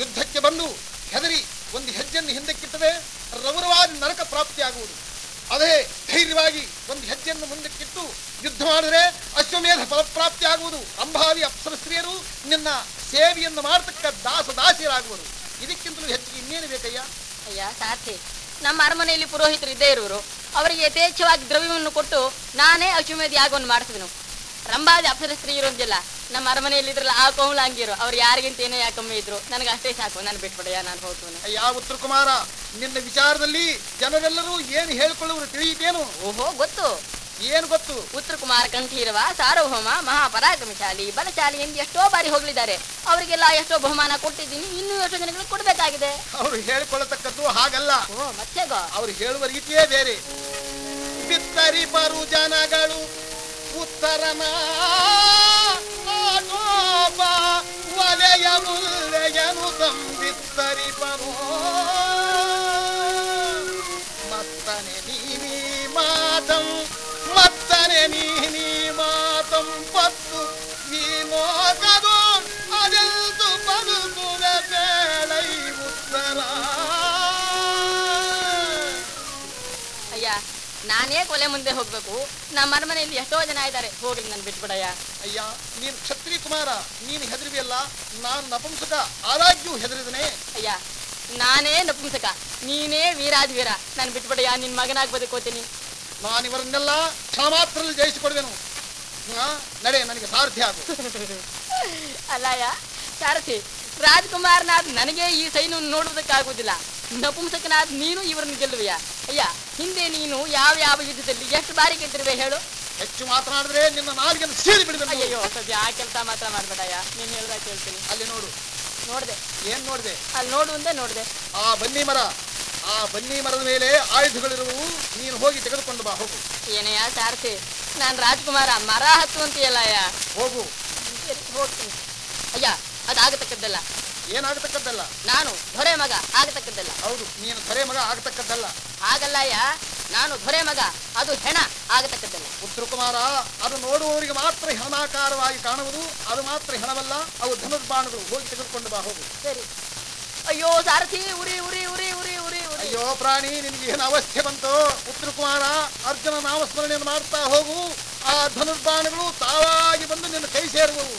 ಯುದ್ಧಕ್ಕೆ ಬಂದು ಹೆದರಿ ಒಂದು ಹೆಜ್ಜೆಯನ್ನು ಹಿಂದಕ್ಕಿಟ್ಟದೆ ರೌರವಾದ ನರಕ ಪ್ರಾಪ್ತಿಯಾಗುವುದು. ಅದೇ ಧೈರ್ಯವಾಗಿ ಒಂದು ಹೆಜ್ಜೆಯನ್ನು ಮುಂದಕ್ಕಿಟ್ಟು ಯುದ್ಧ ಮಾಡಿದರೆ ಅಶ್ವಮೇಧ ಫಲಪ್ರಾಪ್ತಿ ಆಗುವುದು ಅಂಬಾವಿ ಅಪ್ಸರ ಸ್ತ್ರೀಯರು ನಿನ್ನ ಸೇವೆಯನ್ನು ಮಾಡತಕ್ಕ ದಾಸ ದಾಸಿಯರಾಗುವರು. ಇದಕ್ಕಿಂತಲೂ ಹೆಚ್ಚಿಗೆ ಇನ್ನೇನು ಬೇಕಯ್ಯ? ಅಯ್ಯ, ಸಾರ್ಥಿ, ನಮ್ಮ ಅರಮನೆಯಲ್ಲಿ ಪುರೋಹಿತರು ಇದ್ದೇ ಇರುವರು. ಅವರಿಗೆ ಯಥೇಚ್ಛವಾಗಿ ದ್ರವ್ಯವನ್ನು ಕೊಟ್ಟು ನಾನೇ ಅಶ್ವಮೇಧ ಯಾಗವನ್ನು ಮಾಡಿಸುವೆನು. ರಂಭಾದಿ ಅಪ್ಸರ ಸ್ತ್ರೀ ಇರೋದಿಲ್ಲ ನಮ್ಮ ಅರಮನೆಯಲ್ಲಿ ಇದ್ರಲ್ಲ ಆ ಕೋಮಲಾಂಗಿರು ಅವ್ರು ಯಾರಿಗಿಂತ ಏನೋ ಯಾಕಮ್ಮೆ ಇದ್ರು ನನಗೆ ಅಷ್ಟೇ ಸಾಕು ನಾನು ಬಿಟ್ಬಿಡಯ್ಯ ನಾನು ಹೋಗ್ತೇನೆ ಅಯ್ಯ ಉತ್ತರ ಕುಮಾರ ನಿನ್ನ ವಿಚಾರದಲ್ಲಿ ಜನರೆಲ್ಲರೂ ಏನು ಹೇಳ್ಕೊಳ್ಳುವರು ತಿಳಿಯಿತೇನು ಓಹೋ ಗೊತ್ತು. ಏನು ಗೊತ್ತು? ಉತ್ತರ ಕುಮಾರ ಕಂಠೀರವ ಸಾರ್ವಭೌಮ ಮಹಾಪರಾಕ್ರಮಶಾಲಿ ಬಲಶಾಲಿ ಎಂದು ಎಷ್ಟೋ ಬಾರಿ ಹೋಗ್ಲಿದ್ದಾರೆ. ಅವರಿಗೆಲ್ಲ ಎಷ್ಟೋ ಬಹುಮಾನ ಕೊಟ್ಟಿದ್ದೀನಿ ಇನ್ನೂ ಎಷ್ಟೋ ಜನಗಳಿಗೆ ಕೊಡಬೇಕಾಗಿದೆ. ಅವರು ಹೇಳಿಕೊಳ್ಳತಕ್ಕದ್ದು ಹಾಗಲ್ಲ. ಓ ಮತ್ತೆಗ ಅವರು ಹೇಳುವ ರೀತಿಯೇ ಬೇರೆ. ಬಿತ್ತರಿ ಬರು ಜನಗಳು ಉತ್ತರನ ನಾನೇ ಕೊಲೆ ಮುಂದೆ ಹೋಗ್ಬೇಕು? ನಮ್ಮ ಅರಮನೆಯಲ್ಲಿ ಎಷ್ಟೋ ಜನ ಇದ್ದಾರೆ ಹೋಗ್ಲಿ ನಾನು ಬಿಟ್ಬಿಡಯ್ಯ. ಅಯ್ಯ ನೀನ್ ಕ್ಷತ್ರಿ ಕುಮಾರ ನೀನ್ ಹೆದರಿವೆಯಲ್ಲ ನಾನ್ ನಪುಂಸಕ ಆದಾಗ್ಯೂ ಹೆದರಿದನೆ. ಅಯ್ಯ ನಾನೇ ನಪುಂಸಕ ನೀನೇ ವೀರಾಜ್ ವೀರ ನಾನು ಬಿಟ್ಬಿಡಯ್ಯ ನಿನ್ ಮಗನಾಗ್ ಬದುಕೋತೀನಿ. ನಾನಿವರನ್ನೆಲ್ಲ ಮಾತ್ರದಲ್ಲಿ ಜಯಿಸಿಕೊಡುವೆನು ಹಾ, ನಡೆ ನನಗೆ ಸಾರಥಿ ಆಗು. ಅಲ್ಲಯ್ಯ ಸಾರಥಿ ರಾಜ್ಕುಮಾರ್ನಾದ್ ನನಗೆ ಈ ಸೈನ್ಯವನ್ನು ನೋಡುವುದಕ್ಕಾಗುವುದಿಲ್ಲ. ನಪುಂಸಕನಾದ್ ನೀನು ಇವರನ್ನು ಗೆಲ್ಲುವೆಯಾ? ಅಯ್ಯ ಹಿಂದೆ ನೀನು ಯಾವ ಯಾವ ಯುದ್ಧದಲ್ಲಿ ಎಷ್ಟು ಬಾರಿ ಗೆದ್ದಿರುವೆ ಹೇಳು? ಹೆಚ್ಚು ಮಾತನಾಡಿದ್ರೆ ನಿಮ್ಮ ನಾಲ್ಕನ್ನು ಸೀಳಿ ಬಿಡಿದ್ರೆ ಅಯ್ಯೋ ಸದ್ಯ ಆ ಕೆಲಸ ಮಾತ್ರ ಮಾಡ್ಬೇಡಯ್ಯ. ನೀನು ಹೇಳ್ದಾಗ ಕೇಳ್ತೀನಿ ಅಲ್ಲಿ ನೋಡು. ನೋಡಿದೆ. ಏನ್ ನೋಡಿದೆ? ಅಲ್ಲಿ ನೋಡು ನೋಡುವಂತೆ ನೋಡಿದೆ. ಆ ಬನ್ನಿ ಮರ ಆ ಬನ್ನಿ ಮರದ ಮೇಲೆ ಆಯುಧಗಳಿರುವು. ನೀನು ಹೋಗಿ ತೆಗೆದುಕೊಂಡು ಬಾ ಹೋಗು. ಏನಯ್ಯ ಸಾರಥಿ ನಾನು ರಾಜ್ಕುಮಾರ ಮರ ಹತ್ತುವಂತೀಯಲ್ಲ ಅಯ್ಯ. ಹೋಗು. ಸರಿ ಹೋಗ್ತೀನಿ. ಅಯ್ಯ ಅದಾಗತಕ್ಕದ್ದಲ್ಲ. ಏನಾಗತಕ್ಕದ್ದಲ್ಲ ನಾನು ದೊರೆ ಮಗ ಆಗತಕ್ಕದ್ದಲ್ಲ. ಹೌದು ನೀನು ದೊರೆ ಮಗ ಆಗತಕ್ಕದ್ದಲ್ಲ. ಹಾಗಲ್ಲ ಅಯ್ಯ ನಾನು ದೊರೆ ಮಗ ಅದು ಹೆಣ ಆಗತಕ್ಕದ್ದಲ್ಲ. ಪುತ್ರಕುಮಾರ ಕುಮಾರ ಅದು ನೋಡುವವರಿಗೆ ಮಾತ್ರ ಹೆಣಾಕಾರವಾಗಿ ಕಾಣುವುದು ಅದು ಮಾತ್ರ ಹೆಣವಲ್ಲ ಅವು ಧನುರ್ಬಾಣಗಳು. ಹೋಗಿ ತೆಗೆದುಕೊಂಡು ಬಾ ಹೋಗು. ಸರಿ. ಅಯ್ಯೋ ಸಾರಥಿ ಉರಿ ಉರಿ ಉರಿ ಉರಿ ಉರಿ ಉರಿ. ಅಯ್ಯೋ ಪ್ರಾಣಿ ನಿನಗೆ ಏನು ಅವಸ್ಥೆ ಬಂತು? ಪುತ್ರಕುಮಾರ ಕುಮಾರ ಅರ್ಜುನ ನಾಮಸ್ಮರಣೆಯನ್ನು ಮಾಡ್ತಾ ಹೋಗು. ಆ ಧನುರ್ಬಾಣಗಳು ತಾವಾಗಿ ಬಂದು ನಿನ್ನ ಕೈ ಸೇರುವವು.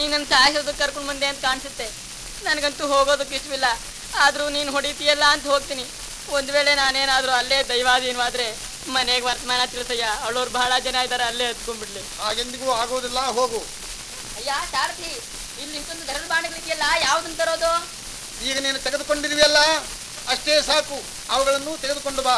ನೀನಂತ ಸಾಯಿಸೋದಕ್ಕೆ ಕರ್ಕೊಂಡು ಬಂದೆ ಅಂತ ಕಾಣಿಸುತ್ತೆ. ನನಗಂತೂ ಹೋಗೋದಕ್ಕೆ ಇಷ್ಟವಿಲ್ಲ. ಆದರೂ ನೀನು ಹೊಡಿತೀಯಲ್ಲ ಅಂತ ಹೋಗ್ತೀನಿ. ಒಂದು ವೇಳೆ ನಾನೇನಾದರೂ ಅಲ್ಲೇ ದೈವಾಧೀನವಾದರೆ ಮನೆಗೆ ವರ್ತಮಾನ ತಿಳಿಸಯ್ಯ. ಅವಳವ್ರು ಬಹಳ ಜನ ಇದ್ದಾರೆ ಅಲ್ಲೇ ಹತ್ಕೊಂಡ್ಬಿಡ್ಲಿ ಹಾಗೆಂದಿಗೂ ಆಗೋದಿಲ್ಲ ಹೋಗು. ಅಯ್ಯ ಸಾರಥಿ ಇಲ್ಲಿ ಇಷ್ಟೊಂದು ಧರದ ಬಾಣಗಳಿದೆಯಲ್ಲ ಯಾವ್ದನ್ನ ತರೋದು? ಈಗ ನೀನು ತೆಗೆದುಕೊಂಡಿರುವೆಯಲ್ಲ ಅಷ್ಟೇ ಸಾಕು. ಅವುಗಳನ್ನು ತೆಗೆದುಕೊಂಡು ಬಾ.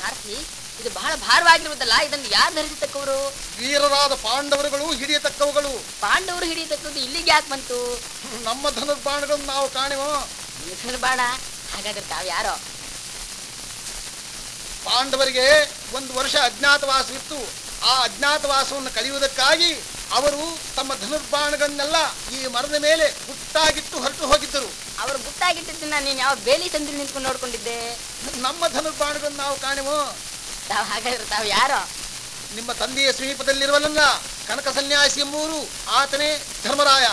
ಸಾರಥಿ ಇದು ಬಹಳ ಭಾರವಾಗಿರುವುದಲ್ಲ ಇದನ್ನು ಯಾರು ಧರಿಸತಕ್ಕವರು? ವೀರರಾದ ಪಾಂಡವರುಗಳು ಹಿಡಿಯತಕ್ಕವುಗಳು. ಪಾಂಡವರು ಹಿಡಿಯತಕ್ಕದ್ದು ಇಲ್ಲಿಗೆ ಯಾಕೆ ಬಂತು? ನಮ್ಮ ಧನುರ್ಬಾಣಗಳನ್ನು ನಾವು ಕಾಣೆವೋ? ಧನುರ್ಬಾಣ? ಬಾಣ ಹಾಗಾದ್ರೆ ತಾವ್ ಯಾರೋ? ಪಾಂಡವರಿಗೆ ಒಂದು ವರ್ಷ ಅಜ್ಞಾತವಾಸವಿತ್ತು ಆ ಅಜ್ಞಾತವಾಸವನ್ನು ಕಲಿಯುವುದಕ್ಕಾಗಿ ಅವರು ತಮ್ಮ ಧನುರ್ಬಾಣಗಳನ್ನೆಲ್ಲ ಈ ಮರದ ಮೇಲೆ ಗುಟ್ಟಾಗಿಟ್ಟು ಹೊರಟು ಹೋಗಿದ್ದರು. ಅವರು ಗುಟ್ಟಾಗಿಟ್ಟಿದ್ದನ್ನ ನೀನು ಯಾವ ಬೇಲಿ ತಂದಿ ನಿಂತ್ಕೊಂಡು ನೋಡ್ಕೊಂಡಿದ್ದೆ? ನಮ್ಮ ಧನುರ್ಬಾಣಗಳನ್ನು ನಾವು ಕಾಣೆವೋ? ತಾವ್ ಹಾಗಾದ್ರೆ ತಾವ ಯಾರೋ? ನಿಮ್ಮ ತಂದೆಯ ಸಮೀಪದಲ್ಲಿರುವನಲ್ಲ ಕನಕ ಸನ್ಯಾಸಿ ಎಂಬುವರು ಆತನೇ ಧರ್ಮರಾಯ.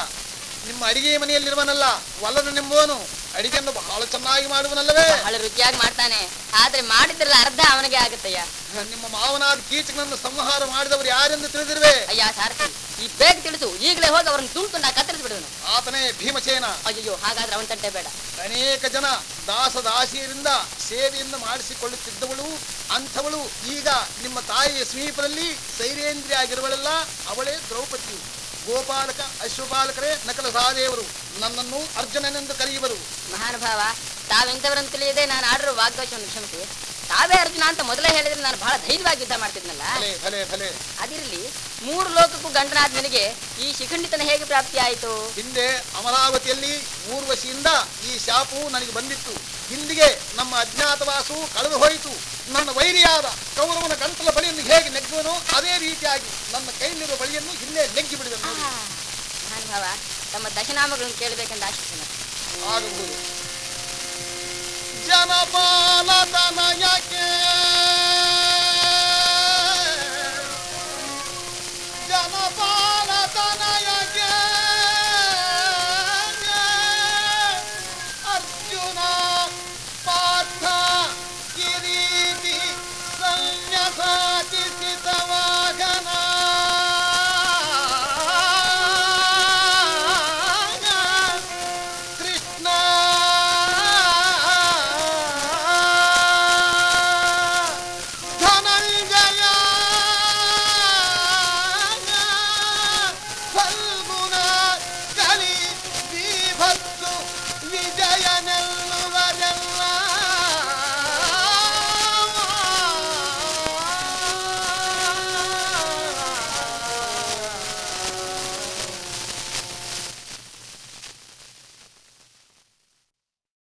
ನಿಮ್ಮ ಅಡಿಗೆ ಮನೆಯಲ್ಲಿರುವನಲ್ಲ ವಲ್ಲನೆಂಬುವನು ಅಡಿಗೆಯನ್ನು ಬಹಳ ಚೆನ್ನಾಗಿ ಮಾಡುವನಲ್ಲವೇ? ಬಹಳ ರುಚಿಯಾಗಿ ಮಾಡ್ತಾನೆ. ಆದ್ರೆ ಮಾಡಿದ್ರಲ್ಲ ಅರ್ಧ ಅವನಿಗೆ ಆಗುತ್ತಯ್ಯ. ನಿಮ್ಮ ಮಾವನಾದ ಕೀಚಕನನ್ನು ಸಂಹಾರ ಮಾಡಿದವರು ಯಾರೆಂದು ತಿಳಿದಿರುವೆ? ಅಯ್ಯ ಸಾರಥಿ. ಈ ಬೇಗ ತಿಳಿಸು. ಈಗಲೇ ಹೋಗಿ ಅವ್ರನ್ನ ತುಂಬ ನಾ ಕತ್ತರಿಸಿ ಬಿಡುವನು ಆತನೇ ಭೀಮಸೇನ. ಅಯ್ಯೋ ಹಾಗಾದ್ರೆ ಅವನ ತಂಟೆ ಬೇಡ. ಅನೇಕ ಜನ ದಾಸ ದಾಸಿಯರಿಂದ ಸೇವೆಯನ್ನು ಮಾಡಿಸಿಕೊಳ್ಳುತ್ತಿದ್ದವಳು ಅಂಥವಳು ಈಗ ನಿಮ್ಮ ತಾಯಿಯ ಸಮೀಪದಲ್ಲಿ ಸೈರೇಂದ್ರಿ ಆಗಿರುವಳಲ್ಲ ಅವಳೇ ದ್ರೌಪದಿ. ಗೋಪಾಲಕ ಅಶ್ವಪಾಲಕರೇ ನಕಲ ಸಹದೇವರು ನನ್ನನ್ನು ಅರ್ಜುನನೆಂದು ಕರೆಯುವರು. ಮಹಾನುಭಾವ ತಾವೆಂಥವ್ರಂತ ತಿಳಿಯದೆ ನಾನು ಆಡಿರುವ ವಾಗ್ದೋಷವನ್ನು ಕ್ಷಮಿಸಿ. ತಾವೇ ಅರ್ಜುನ ಅಂತ ಮೊದಲೇ ಹೇಳಿದ್ರೆ ನಾನು ಬಹಳ ಧೈರ್ಯವಾಗಿ ಯುದ್ಧ ಮಾಡ್ತಿದ್ನಲ್ಲ? ಅದಿರಲಿ ಮೂರು ಲೋಕಕ್ಕೂ ಗಂಡನಾದ ನಿನಗೆ ಈ ಶಿಖಂಡಿತನ ಹೇಗೆ ಪ್ರಾಪ್ತಿ ಆಯಿತು? ಹಿಂದೆ ಅಮರಾವತಿಯಲ್ಲಿ ಊರ್ವಶಿಯಿಂದ ಈ ಶಾಪವು ನನಗೆ ಬಂದಿತ್ತು. ಹಿಂದಿಗೆ ನಮ್ಮ ಅಜ್ಞಾತವಾಸು ಕಳೆದು ಹೋಯಿತು. ನನ್ನ ವೈರಿಯಾದ ಕೌರವನ ಗಂಟಲ ಬಳಿಯನ್ನು ಹೇಗೆ ನೆಗ್ಗುವನು ಅದೇ ರೀತಿಯಾಗಿ ನನ್ನ ಕೈಯಲ್ಲಿರುವ ಬಳಿಯನ್ನು ಹಿಂದೆ ನೆಗ್ಗಿ ಬಿಡಿದನು ನಾನು ಮಹಾನುಭಾವ ತಮ್ಮ ದಶನಾಮಗಳನ್ನು ಕೇಳಬೇಕೆಂದು ಆಶಿಸ್ತೇನೆ. ಆಗಬಹುದು Για να πάω να τα μανιακέ!